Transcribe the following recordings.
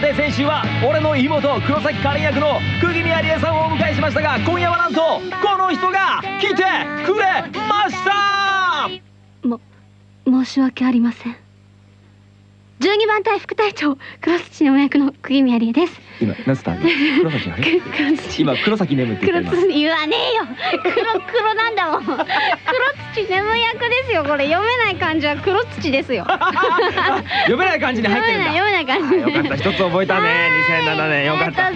て先週は俺の妹黒崎カレン役の釘宮理恵さんをお迎えしましたが今夜はなんとこの人が来てくれました。も申し訳ありません。12番隊副隊長黒土の役の釘宮理恵です。今何つった？黒崎あれ？今黒崎眠って言黒ってます土言わねえよ。黒黒なんだもん。黒土眠役ですよ。これ読めない漢字は黒土ですよ。読めない感じに入ってるんだ。読めない読めないよかった。一つ覚えたね。2007年。よかった。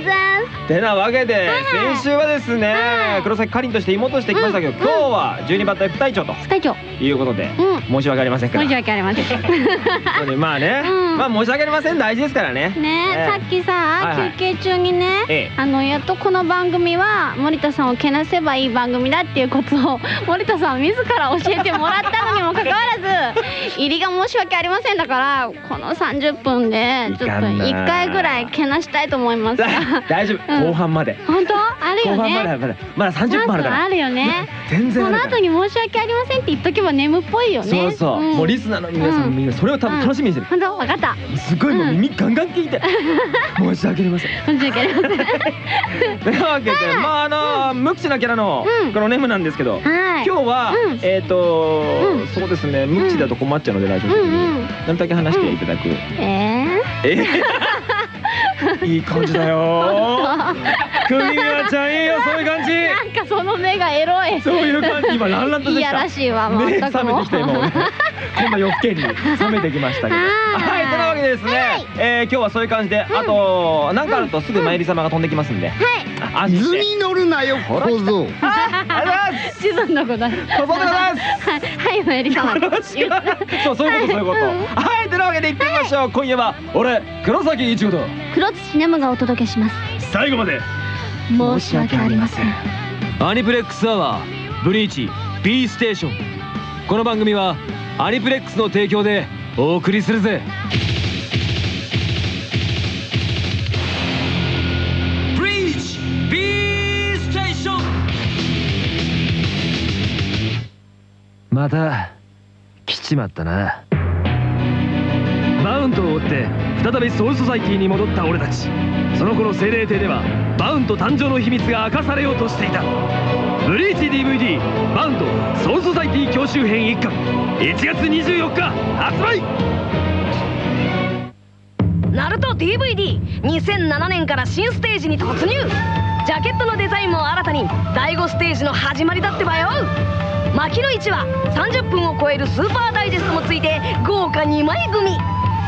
てなわけではい先週はですねはい。黒崎かりんとして妹としてきましたけど今日は12番隊副隊長と。副隊長。いうことでうん。申し訳ありませんから。申し訳ありません。まあね。うん。まあ申し訳ありません。大事ですからね。ねええ。さっきさ、はいはい休憩中にね、ええ。あのやっとこの番組は森田さんをけなせばいい番組だっていうことを 森田さん自ら教えてもらったのにもかかわらず 入りが申し訳ありませんだからこの30分でちょっといかんな。1回ぐらいけなしたいと思いますが。大丈夫。うん。後半まで。本当？あるよ後半まねでまだまだ30分あるから。あるよね。全然その後に申し訳ありませんって言っとけば眠っぽいよね。そうそう、ん。もうリスナーの皆さんもみんなそれを多分楽しみにしてる、本当？わかった。すごいもう耳ガンガン聞いて、申し訳ありません 申し訳ありません。というわけで、まああの無口なキャラのうん。このネムなんですけど、はい。今日は、うん。えっ、と、うん。そうですね無口だと困っちゃうのでラジオ的に、なるだけ話していただく、ええ？いい感じだよ。クミミちゃんいいよそういう感じ。ー、なんかその目がエロい。そういう感じ。今ランランといやらしいわもう。めてきた今俺こんな夜更けに覚めてきましたけど。ははいでですね、はい。えー今日はそういう感じで、あと何かあるとすぐ参り様が飛んできますんで、はい。図に乗るなよ小僧。あありがとうございます。シゾンのことはい小僧でございます。はいおやり様よろしく そうそういうことそういうこと。うんはいというわけで行ってみましょう。今夜は俺黒崎一護と。黒土ネムがお届けします。最後まで。申し訳ありません。アニプレックスアワーブリーチ B ステーション。この番組はアニプレックスの提供でお送りするぜまた来ちまったな。バウントを追って再びソウルソサイティに戻った俺たち。その頃瀞霊廷ではバウント誕生の秘密が明かされようとしていた。ブリーチ DVD バウントソウルソサイティ強襲編1巻。1月24日発売!ナルト DVD2007 年から新ステージに突入。ジャケットのデザインも新たに。第5ステージの始まりだってばよ。牧野市は30分を超えるスーパーダイジェストもついて豪華2枚組。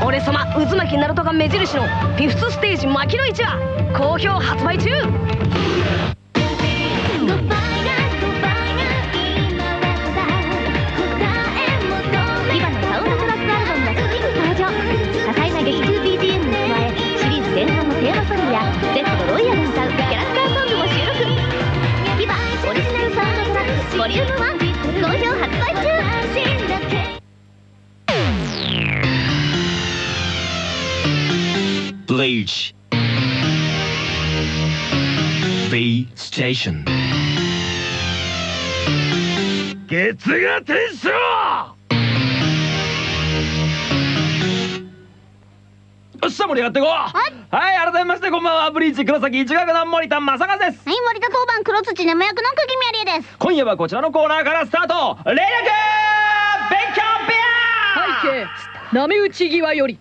俺様渦巻きナルトが目印のフィフスステージ薪の市は好評発売中。Station. 月が天使よ。っしゃ盛り上がってい。こうはい改めましてこんばんは。ブリーチ黒崎一学の森田正和です。はい森田当番黒土ネム役の釘宮理恵です。今夜はこちらのコーナーからスタート。霊力勉強部屋。背景波打ち際より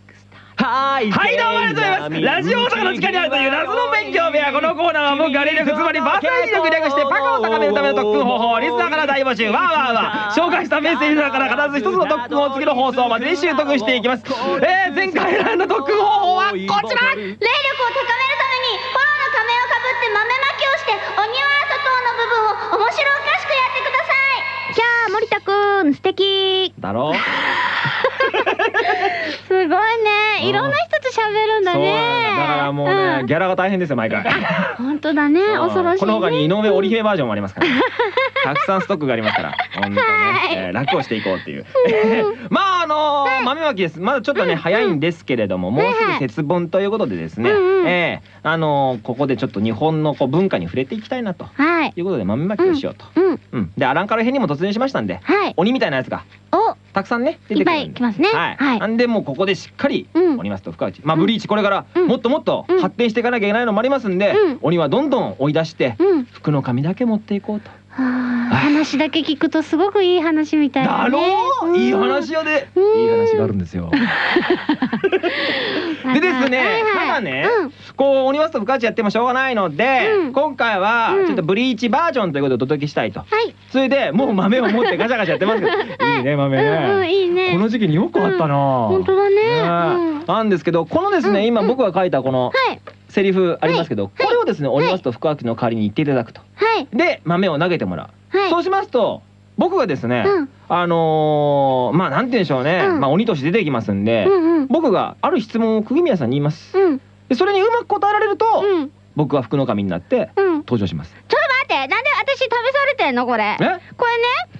はい、はい、どうもありがとうございます。ラジオ大阪の地下にあるという謎の勉強部屋。このコーナーは僕が霊力、つまりバーサイ力略してパカを高めるための特訓方法をリスナーから大募集。わーわーわー。紹介したメッセージの中から必ず一つの特訓を次の放送までに習得していきます。えー、前回選んだ特訓方法はこちら霊力を高めるためにフォローの仮面をかぶって豆まきをして鬼は外の部分を面白おかしくやってくださいキャー森田くん素敵だろ いろんな人と喋るんだね。だ。からもうね、ん。ギャラが大変ですよ毎回。本当だね。恐ろしいね。この他に井上織姫バージョンもありますから。たくさんストックがありますから、本当ね、はい。えー楽をしていこうっていう。まああのー豆まきです。まだちょっとね、早いんですけれども、もうすぐ節分ということでですね、えーあのーここでちょっと日本のこう文化に触れていきたいなと。はい。いうことで豆まきをしようと。うん。うん。でアランカル編にも突入しましたんで、はい。鬼みたいなやつが。おたくさんね出てくるんで。いっぱい来ますね。はい、はい。なんでもうここでしっかりうん。鬼ますと深内まあブリーチこれからうん。もっともっとうん。発展していかなきゃいけないのもありますんで、うん。鬼はどんどん追い出してうん。服の髪だけ持っていこうと。はあ話だけ聞くとすごくいい話みたいだろういい話よで。うん。いい話があるんですよ。でですね、はいはい。ただね、うん。こう鬼マスト深内やってもしょうがないので、うん。今回はうんちょっとブリーチバージョンということでお届けしたいと。はい。それでもう豆を持ってガチャガチャやってますけど、いいね豆うんうんね。いいね。この時期によくあったな。本当だね。なんですけどこのですね、うん。今僕が書いたこのはい。セリフありますけど、はい。これをですね、はい鬼マスト深内の代わりに言っていただくと。はい。で豆を投げてもらう。はい。そうしますと僕がですね、うん。あのーまあなんて言うんでしょうね、うん。まあ鬼として出てきますんで、うんうん。僕がある質問を釘宮さんに言います。うん。でそれにうまく答えられると、うん。僕は福の神になってうん。登場します。ちょっと待ってなんで私試されてんのこれ？え？これね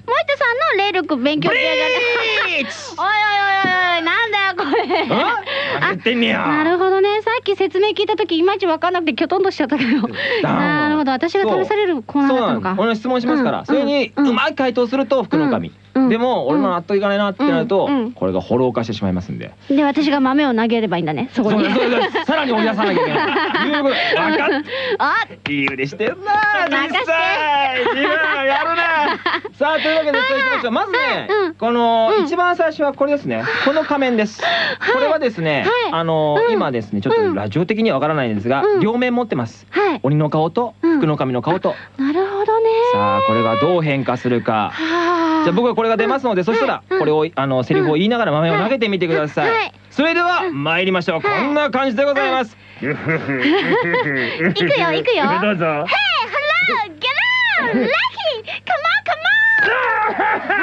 森田さんの霊力勉強部屋じゃないリーチ。おいおいおいおいなんだよこれ。あ何言ってんねや。なるほどね。さっき説明聞いた時いまいち分かんなくてきょとんとしちゃったけど。なるほど。私が試されるコーナーだったのか。なんです。俺の質問しますから、うんそれにうんうまい回答すると福の神、うんでも俺の納得いかないなってなると、これがフォロー化してしまいますんで、で私が豆を投げればいいんだねそこに。さらに追い出さなきゃいけない。いうこと分かっあいい腕してんな 実際。自分やるな。さあというわけでましょうまずね、うん。この、うん。一番最初はこれですね。この仮面です、これはですね、はい。あの、うん。今ですねちょっとラジオ的にはわからないんですが、うん。両面持ってます。はい。鬼の顔とうん。福の神の顔と、なるほどね。さあこれがどう変化するか。はじゃあ僕はこれが出ますので、そしたらうんこれをあのセリフを言いながら豆を投げてみてください、それでは参りましょう、こんな感じでございます、い。くよいくよ。どうぞ。ヘイハローゲラーラッキー。カモンカモン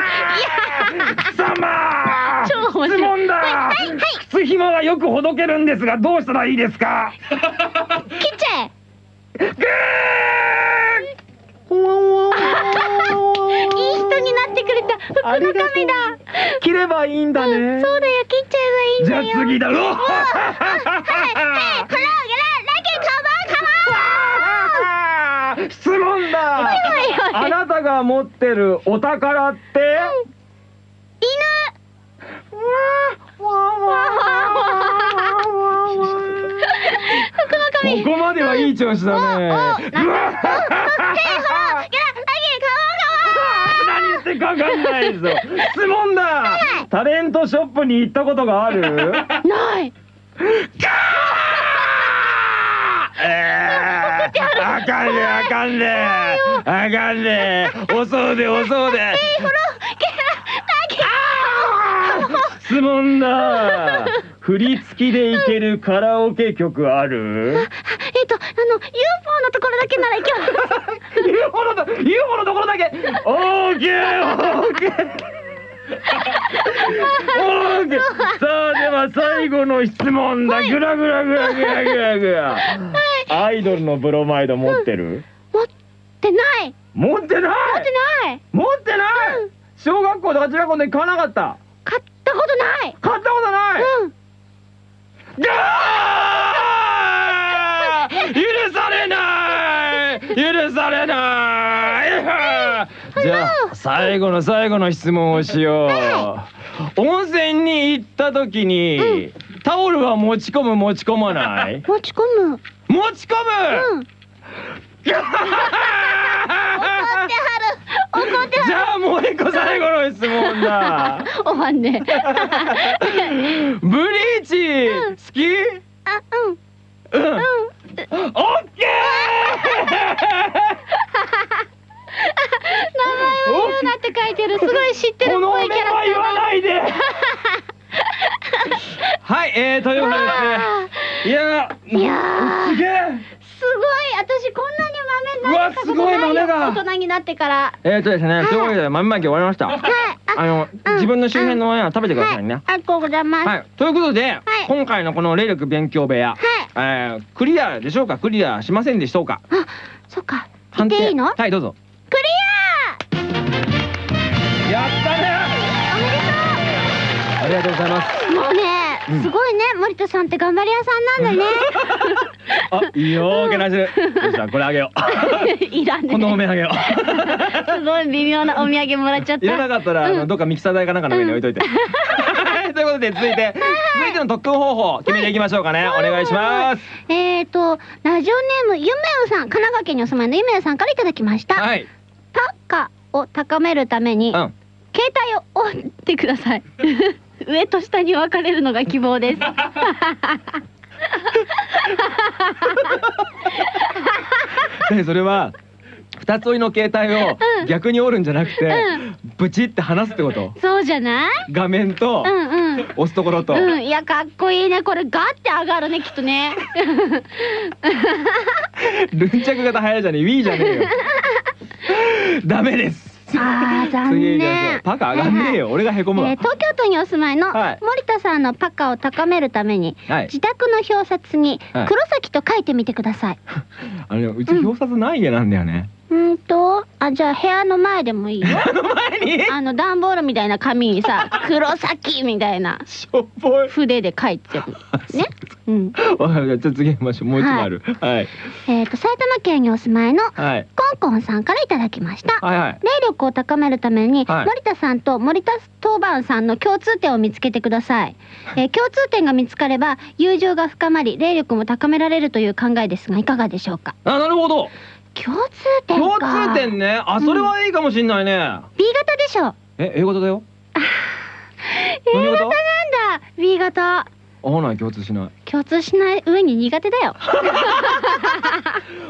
貴様超面白い。質問だ、はいはいはい。靴紐はよくほどけるんですが。どうしたらいいですか切っちゃえぐいい人に福の神だー切ればいいんだね、うんそうだよ。切っちゃえばいいんじだよ。ゃあ次だうわはい。はい。ハローゲラーラッキーカモンカモン質問だ、はい。はい。あなたが持ってるお宝って、福の神ここまではい。い。調子だね。おおうわヘイハローゲラーラッキー何言ってかかんないですよ。質問だ。タレントショップに行ったことがある？ないえーあかんねあかんねあかんね遅うで遅うで質問だ振り付きでいけるカラオケ曲ある？えっとあの UFO のところだけならいけます。UFO のと UFO のところだけ？オーケーオーケー。オーケー。さあでは最後の質問だ。グラグラグラグラグラグラ。アイドルのブロマイド持ってる？持ってない。持ってない？持ってない。持ってない？小学校とか中学校で買わなかった？買ったことない。買ったことない？うんガ ー許されない！許されない！じゃあ最後の最後の質問をしよう。温泉に行った時にタオルは持ち込む持ち込まない？持ち込む。持ち込む！うん じは。ゃあもう一個最後の質問だ。る 終わんね。ブリーチ好きあうん。うん。うん。オッケ名前を言うなって書いてる？すごい知ってるっぽいキャラクは言わターだないで。はい、えー、ということで。ねいやーいやー。すげえ私こんなに豆投げたことないよ。が大人になってからえーとですね、とい。うことで豆まき終わりました。はい。あの、うん。自分の周辺の豆は食べてくださいね。はい。ありがとうございます。はい、ということで、い。今回のこの霊力勉強部屋、えー、クリアでしょうか？クリアしませんでしょうか？あそっか。言っていいの？クはいどうぞ。リやったね！アおめでとう。ありがとうございます。もうねうん。すごいね森田さんって頑張り屋さんなんだね。あいいよけなしこれあげよ いらねうこのお面あげよすごい微妙なお土産もらっちゃっういらなたかったら、あのどっかミキサー台かなんかの上に置いといて、ということで続いて続いての特訓方法決めていきましょうかね、お願いします。えーとラジオネームゆめうさん神奈川県にお住まいのゆめうさんからいただきました。はい。パッカを高めるために、うん。携帯を折ってください 上と下に分かれるのが希望です。でそれは二つ折りの携帯をうん。逆に折るんじゃなくて、うブチって離すってこと？そうじゃない？画面と押すところと、うん、いやかっこいいね。これガッて上がるねきっとね。ヌンチャク型流行るじゃねえ Wii じゃねえよ。ダメですあー 残念。うパカ上がんねえよ、俺がへこむわ、えー東京都にお住まいのはい。森田さんのパカを高めるために、はい。自宅の表札にはい。黒崎と書いてみてください、あのうち表札ない家なんだよね、うーんとあじゃあ部屋の前でもいいよ。あの前に？あの段ボールみたいな紙にさ 黒崎みたいな。しょぼい。筆で書いてる。ね？うん。わかる。じゃあ次行きましょう。もう一枚ある。はい。えっ、と埼玉県にお住まいのはい。コンコンさんからいただきました。はいはい。霊力を高めるために、はい。森田さんと森田当番さんの共通点を見つけてください、えー共通点が見つかれば友情が深まり霊力も高められるという考えですがいかがでしょうか？あなるほど共通点か。共通点ね。あそれはいいかもしんないね、B 型でしょ。え英語だよ。A 何型？型なんだ。B 型。合わない共通しない。共通しない上に苦手だよ。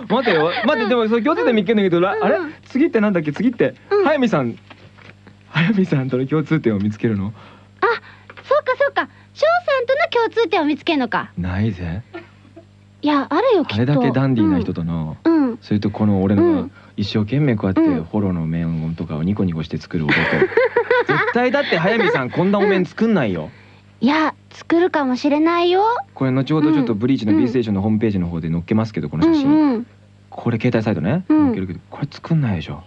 待てよ。待ってでもそれ共通点見っけんだけど、らあれ？うん次ってなんだっけ？次って、うん。早見さん。早見さんとの共通点を見つけるの？あそうかそうか。翔さんとの共通点を見つけるのか。ないぜ。いやあるよきっと。あれだけダンディーな人との、うん、うんそれとこの俺のうん。一生懸命こうやってうん。フォローの面とかをニコニコして作る男。絶対だって早見さんこんなお面作んないよ。いや作るかもしれないよ。これ後ほどちょっとブリーチのうん。B ステーションのホームページの方で載っけますけどこの写真、うんうん。これ携帯サイトね、うん。載っけるけどこれ作んないでしょ。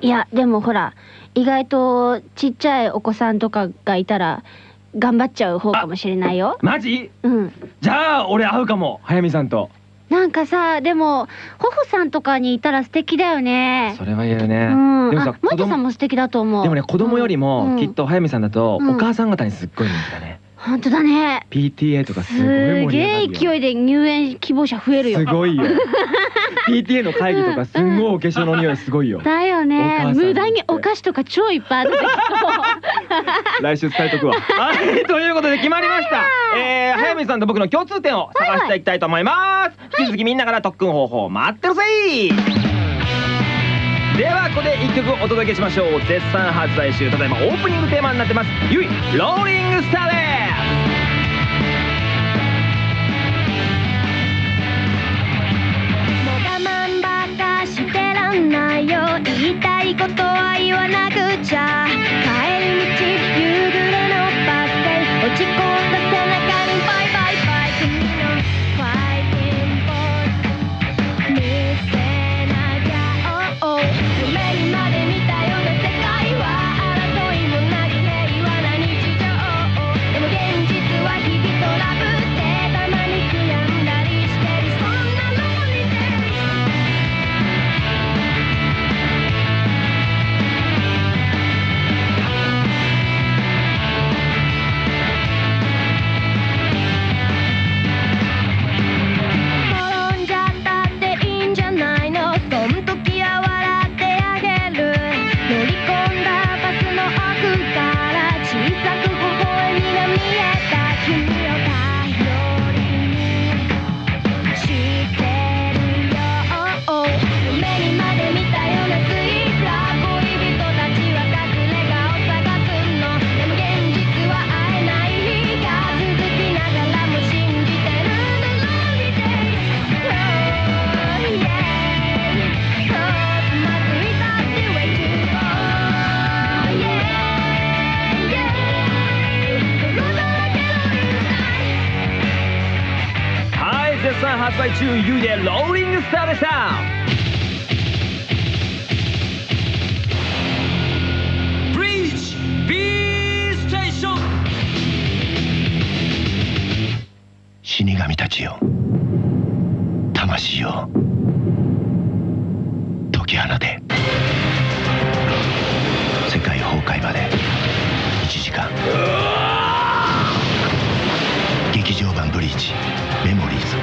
いやでもほら意外とちっちゃいお子さんとかがいたら頑張っちゃう方かもしれないよ。マジ？うん。じゃあ俺会うかも早見さんとなんかさでもホフさんとかにいたら素敵だよね。それは言えるね、うん。でもさあ森田さんも素敵だと思う。でもね子供よりうんもきっと早見さんだとうんお母さん方にすっごい人気だね、本当だね。PTA とかすすごい盛り上がげえ勢いで入園希望者増えるよ。すごいよ。PTA の会議とかすんごいお化粧の匂いすごいよ。だよおね無駄にお菓子とか超いっぱいあるんだけ来週伝えとくわ。はいということで決まりました。えー、早見さんと僕の共通点を探していきたいと思います。引き続きみんなから特訓方法待ってるぜ。ではここで一曲お届けしましょう。絶賛発売中。ただいまオープニングテーマになってます。ゆいローリングスターですんなよ。言いたいことは言わなくちゃ。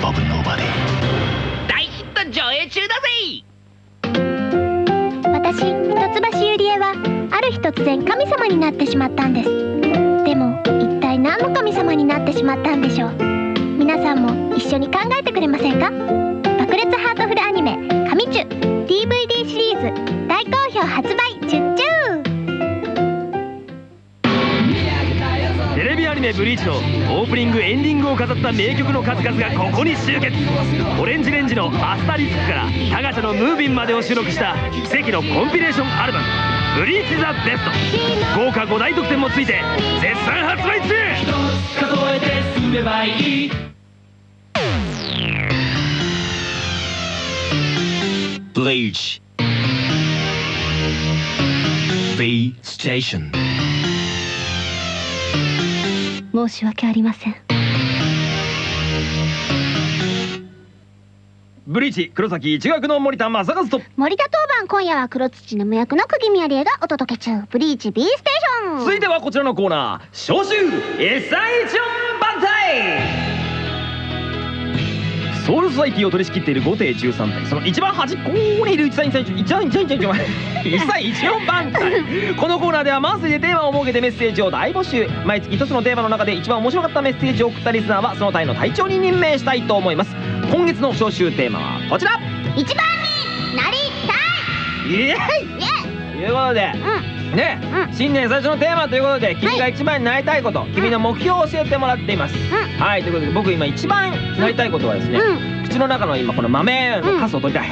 Memories of Nobody。大ヒット上映中だぜ私一橋ゆりえはある日突然神様になってしまったんです。でも一体何の神様になってしまったんでしょう？皆さんも一緒に考えてくれませんか？爆裂ハートフルアニメ「神チュ」DVD シリーズ大好評発売チュブリーチ」のオープニングエンディングを飾った名曲の数々がここに集結。オレンジレンジの「アスタリスク」からタガチャの「ムービン」までを収録した奇跡のコンピレーションアルバム「ブリーチ・ザ・ベスト」豪華5大特典もついて絶賛発売中数えて進めばいい。ブリーチ B ステーション申し訳ありません。ブリーチ黒崎一学の森田正和と。森田当番今夜は黒土の無役の釘宮理恵がお届け中。ブリーチ B ステーション。続いてはこちらのコーナー。招集 S31 番隊ソウルソサイティを取り仕切っている5艇13隊その一番端っこにいる1歳1歳1歳1歳1歳1歳14番このコーナーではマンスでテーマを設けてメッセージを大募集毎月1つのテーマの中で一番面白かったメッセージを送ったリスナーはその隊の隊長に任命したいと思います今月の招集テーマはこちら一番になりイエーイたいイということでイね、うん。新年最初のテーマということで君が一番になりたいこと、君の目標を教えてもらっています、うはいということで僕今一番なりたいことはですね、う口の中の今この豆のカスを取りたい、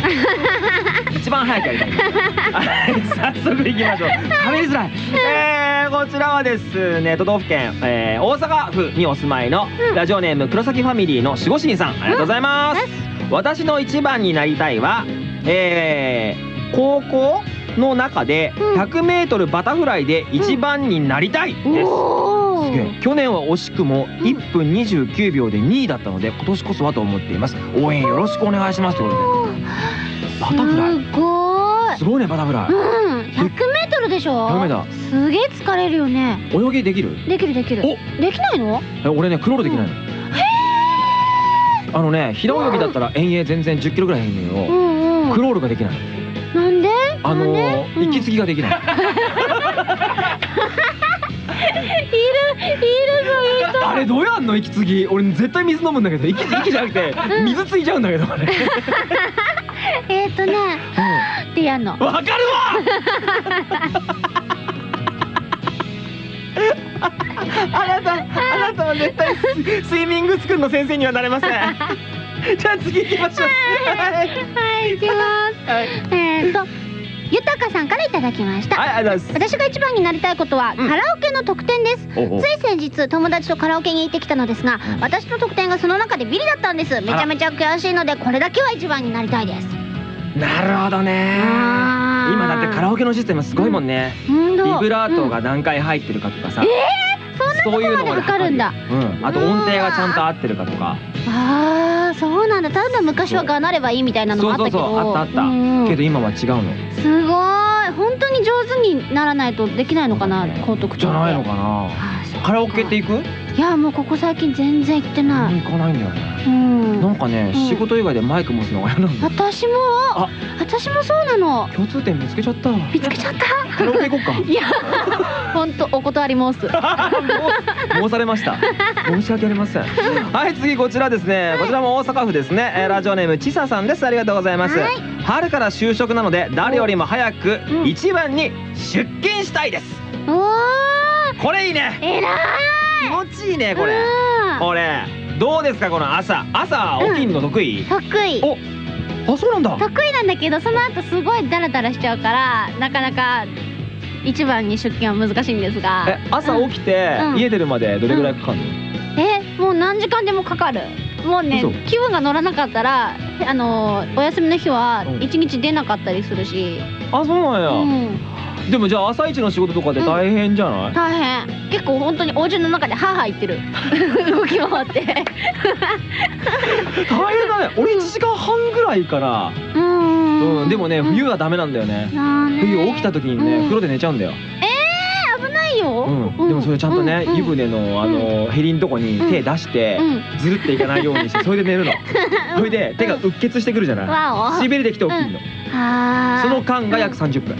一番早くやりたい。はい早速いきましょう。喋りづらい。えー、こちらはですね都道府県、えー大阪府にお住まいの、うん。ラジオネーム黒崎ファミリーの守護神さん。ありがとうございます、私の一番になりたいはえー、高校の中でうん。100m バタフライで一番になりたいです、おすげえ。ー去年は惜しくも1分29秒で2位だったので今年こそはと思っています。応援よろしくお願いしますということで。バタフライ。すごーい。すごいねバタフライ。うん。100メートルでしょ？100メートすげえ疲れるよね。泳ぎできる？できるできる。お。できないの？え俺ねクロールできないの。あのね平泳ぎだったら遠泳全然10キロぐらいいいのようんうん。クロールができないあのなんでうん。息継ぎができない。いるぞいるぞ。あれどうやんの息継ぎ？俺絶対水飲むんだけど。息息じゃなくて水ついちゃうんだけどあれ。えーとねってやんのわかるわ！あなたあなたは絶対ススイミングスクールの先生にはなれません。じゃあ次行きましょう。はい。はい行きます。はい。えーとゆたかさんからいただきましたはいありがとうございます私が一番になりたいことは、うん。カラオケの得点です。つい先日友達とカラオケに行ってきたのですが、うん。私の得点がその中でビリだったんです。めちゃめちゃ悔しいのでこれだけは一番になりたいです。なるほどね。あー。今だってカラオケのシステムすごいもんね。うん。ビブラートが何回入ってるかとかさ、そんなとこまで測るんだ。うん、あと音程がちゃんと合ってるかとか。あーそうなんだ。ただ昔はがなればいいみたいなのもあったけど。そうそうそうあったあった、うん。うんけど今は違うの。すごい。本当に上手にならないとできないのかな高得点じゃないのかか。なカラオケって行く？いやもうここ最近全然行ってない。行かないんだよね。うん。なんかね、うん。仕事以外でマイク持つのが嫌なんだよ。私も。あ私もそうなの。共通点見つけちゃった。見つけちゃった？カラオケ行こうか。いや本当お断り申す。申されました。申し訳ありません。はい次こちらですね。こちらも大阪府ですね、えーラジオネームちささんです。ありがとうございます、はい。春から就職なので誰よりも早くうん。一番に出勤したいです。おー。これいいね。えら気持ちいいねいこれ。うん。これ。どうですかこの朝。朝起きんの得意、得意。おあそうなんだ。得意なんだけどその後すごいダラダラしちゃうからなかなか一番に出勤は難しいんですが。え朝起きてうん。家出るまでどれぐらいかかるの、えもう何時間でもかかる。もうね嘘。気分が乗らなかったらあのお休みの日はうん。一日出なかったりするし、あそうなんや、うん、でもじゃあ朝一の仕事とかで大変じゃない、大変。結構本当にお家の中でハーハー言ってる。動き回って。大変だね。俺1時間半ぐらいかな。うん。うん。でもねうん。冬はダメなんだよね。なあね冬起きた時にねうん。風呂で寝ちゃうんだよ。危ないよ、うん。でもそれちゃんとねうん。湯船のあのヘリのとこに手出してうん。ずるっていかないようにしてそれで寝るの。それで手がうっ血してくるじゃない？しびれてきて起きるの。その間が約30分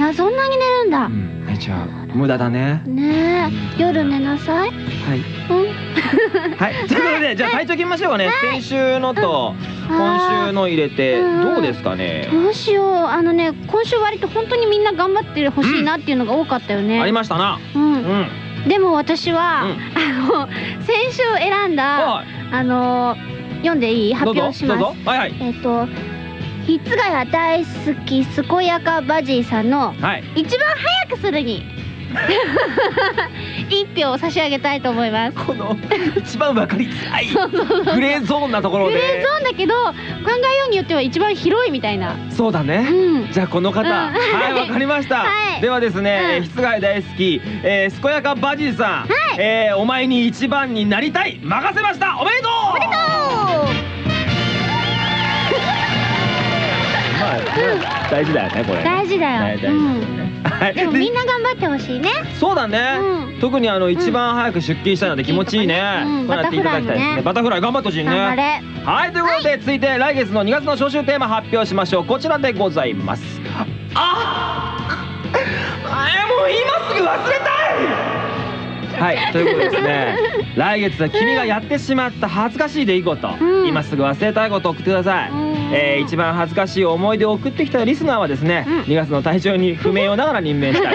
あそんなに寝るんだ、うん。寝ちゃう無駄だね。ねえ。夜寝なさい。はい。うん。はい。ということでじゃあ体調決めましょうかね先週のと今週の入れてうんどうですかね？どうしよう。あのね今週割と本当にみんな頑張ってほしいなっていうのが多かったよね、ありましたな。う、うん。んでも私は、うん。あの先週選んだはあの読んでいい？い発表します。ぞ。はいはい。えっとひつがや大好き健やかバジーさんのはい。一番早くするに 一票を差し上げたいと思います。この一番わかりづらい グレーゾーンなところグレーでゾーンだけど考えようによっては一番広いみたいな。うそうだね。ん。じゃあこの方、うん。はい わかりました、はい。ではですね、うん。室外大好き、えー、健やかバジーさん、えーお前に一番になりたい。任せました。おめでとう。おめでとう大事だよねこれね。大事だよ。大事だよね、はい。でもみんな頑張ってほしいね。そうだね、うん。特にあの一番早く出勤したいので気持ちいいね、うん。こうやっていただきたいですね。バタフライ頑張ってほしいね。はい。ということで、続いて来月の2月の招集テーマ発表しましょう。こちらでございます。ああもう今すぐ忘れたい。はい。ということでですね。来月は君がやってしまった恥ずかしい出来事、うん。今すぐ忘れたいことを送ってください、うんえー一番恥ずかしい思い出を送ってきたリスナーはですね、うん。2月の体調に不明をながら任命したい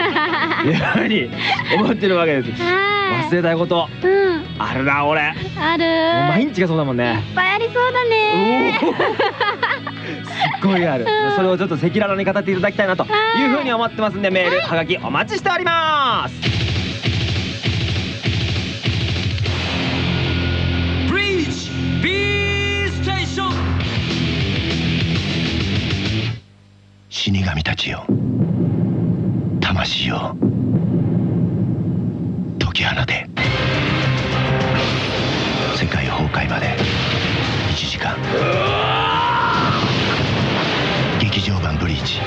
というふうに 思ってるわけです。は忘れたいこと。いうん。あるな俺。ある。毎日がそうだもんね。いっぱいありそうだおねー。すっごいある。うん。それをちょっと赤裸々に語っていただきたいなというふうに思ってますんでメールはがきお待ちしております死神たちよ。魂よ解き放て。世界崩壊まで1時間。劇場版ブリーチ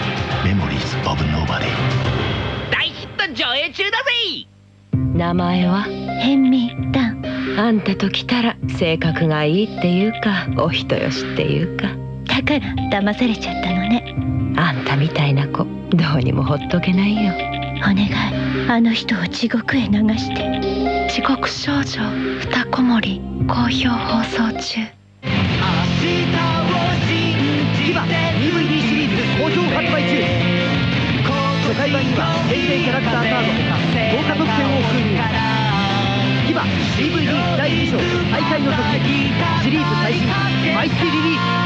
メモリーズ・オブ・ノーバディ。大ヒット上映中だぜ！名前は変身だあんたと来たら性格がいいっていうかお人よしっていうか。だから騙されちゃったのね。あみたいな子どうにもほっとけないよ。お願い。あの人を地獄へ流して地獄少女二子守好評放送中。今 DVD シリーズ好評発売中初回版には限定キャラクターカードほか豪華特典を封入今 DVD 第2章大会の特典シリーズ最新毎月リリース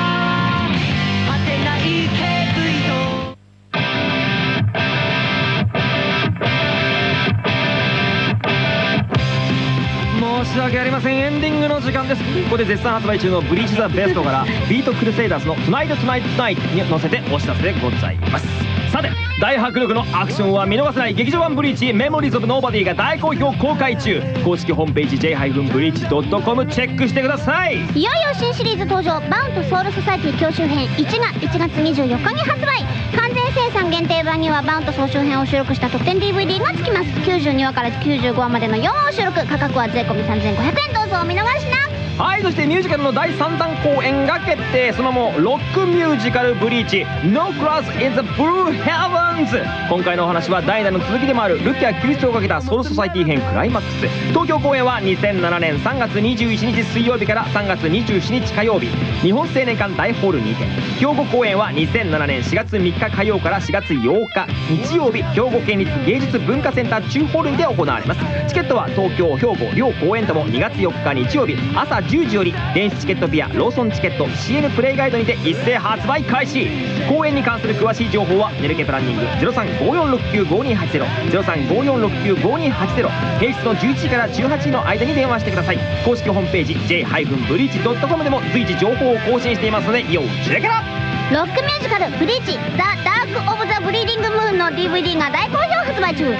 ませんエンディングの時間です。ここで絶賛発売中の「ブリーチ・ The Best」からビート・クルセイダーズの「Tonight Tonight Tonight」に乗せてお知らせでございます。大迫力のアクションは見逃せない劇場版ブリーチ Memories of Nobody が大好評公開中。公式ホームページ j-breach.com チェックしてください。いよいよ新シリーズ登場。バウントソウルソサイティ強襲編。1が1月24日に発売。完全生産限定版にはバウント総集編を収録した特典 DVD が付きます。92話から95話までの4話を収録。価格は税込3500円。どうぞお見逃しなく。はいそしてミュージカルの第3弾公演が決定。その名もロックミュージカルブリーチ。No Cross in the Blue Heavens 今回のお話は代打の続きでもあるルキア・キリストをかけたソウルソサイティ編クライマックス。東京公演は2007年3月21日水曜日から3月27日火曜日。日本青年館大ホールにて。兵庫公演は2007年4月3日火曜から4月8日日曜日。兵庫県立芸術文化センター中ホールにて行われます。チケットは東京兵庫両公演とも2月4日日曜日。朝10 10時より電子チケットピアローソンチケット CN プレイガイドにて一斉発売開始。公演に関する詳しい情報はネルケプランニング0354695280 0354695280平日の11時から18時の間に電話してください。公式ホームページ j-breach.com でも随時情報を更新していますので要チェックラロックミュージカル「ブリーチザ・ダーク・オブ・ザ・ブリーディング・ムーン」の DVD が大好評発売中。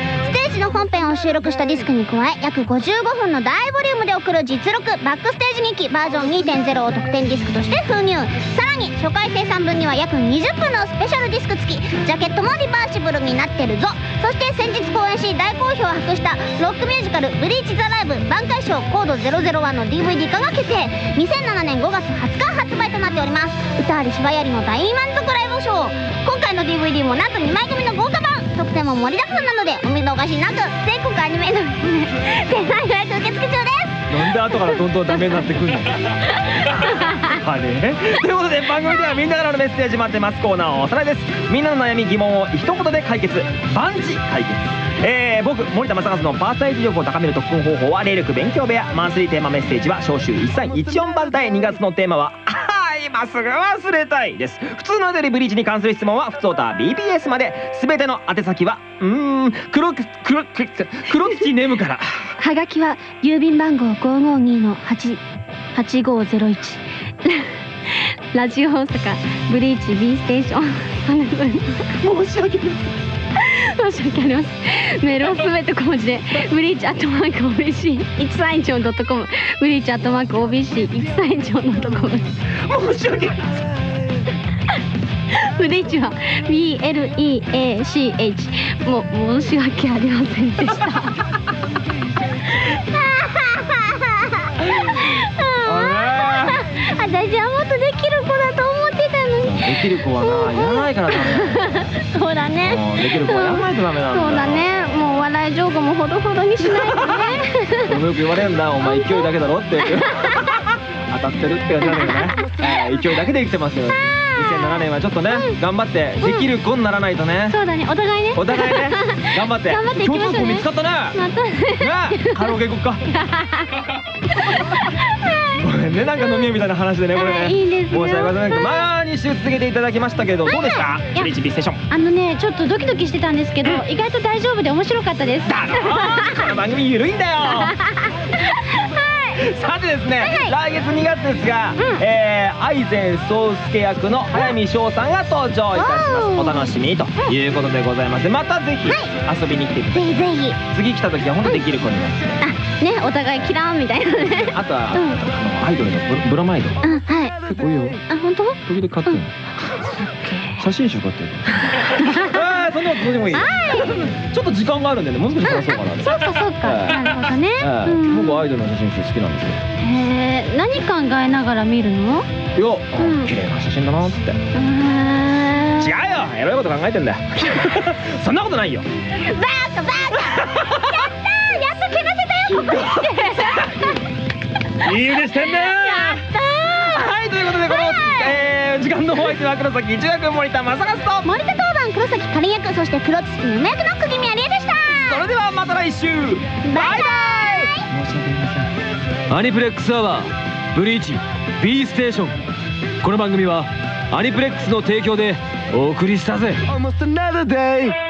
の本編を収録したディスクに加え約55分の大ボリュームで送る実録バックステージ劇バージョン2.0を特典ディスクとして封入。さらに初回生産分には約20分のスペシャルディスク付き。ジャケットもリバーシブルになってるぞ。そして先日公演し大好評を博したロックミュージカル「ブリーチ・ザ・ライブ挽回賞コード001」の DVD 化が決定。2007年5月20日発売となっております。歌あり芝居ありの大満足ライブショー今回の DVD もなんと2枚組の豪華版特典も盛りだくさんなのでお見逃しなく。全国アニメの展覧予約受付中です。なんで後からどんどんダメになってくんの？あれ？ということで番組ではみんなからのメッセージ待ってますコーナーをおさらいです。みんなの悩み疑問を一言で解決。万事解決。えー、僕森田正和のパーソナリティ力を高める特訓方法は霊力勉強部屋。マンスリーテーマメッセージは招集。1314番隊2月のテーマは今すぐ忘れたいです。普通のデリブリーチに関する質問は普通オタ BBS まで。全ての宛先はうーん黒く黒く黒土ネムから。はがきは郵便番号552-8501ラジオ大阪ブリーチ B ステーション。申し訳ない 申し訳ありません。メールはすべて小文字で。ブリーチアットマーク OBC131.com ブリーチアットマーク OBC131.com 申し訳ないブリーチは BLEACH もう申し訳ありませんでしたあ私はもっとできる子だと思ってたのにれできる子はなやらないからダメそうだね。もうできる子はやらないとダメなんだよ。そうだね。もうお笑い情報もほどほどにしないとね。よく言われるんだお前勢いだけだろって。当たってるって感じなんだけどね、えー勢いだけで生きてますよ。2007年はちょっとね頑張ってできる子にならないとね。そうだね。お互いね。お互いね。頑張って。頑張っていきましょうね見つかったね。また。ねね。カラオケ行こっか んねなんか飲み屋みたいな話でねこれね。はいいいですよ申し訳ございません。まあ2週続けていただきましたけどどうですか？はいはいブリーチビステーション。あのねちょっとドキドキしてたんですけど意外と大丈夫で面白かったです。だろこの番組ゆるいんだよ。さてですね、来月2月ですが、えー、愛禅宗介役の早見翔さんが登場いたします。お楽しみにということでございます。またぜひ遊びに来てください。ぜひぜひ。次来た時は本当できる子になって。あねお互いキラーンみたいなね。あとは、うん。あのアイドルのブブラマイド。あはい。結構いいよ。あ本当？時々買ってるの。写真集買ってる ああそんなことどうでもいい。ちょっと時間があるんでねもう少し話そうかな。そうかそうか。はい。なるほどね。僕アイドルの写真集好きなんですよ。へえ何考えながら見るの？いや、うん。綺麗な写真だなって。違うよ。エロいこと考えてんだよ。そんなことないよ。バーカバーカいい腕してんねやったはいということでこの、えー、時間のお相手は黒崎一学森田正和と。ー森田当番黒崎かりん役そして黒土の役の釘宮理恵でした。それではまた来週。バイバイ。バイ申し訳ありませんアニプレックスアワーブリーチ B ステーション。この番組はアニプレックスの提供でお送りしたぜ。Almost another day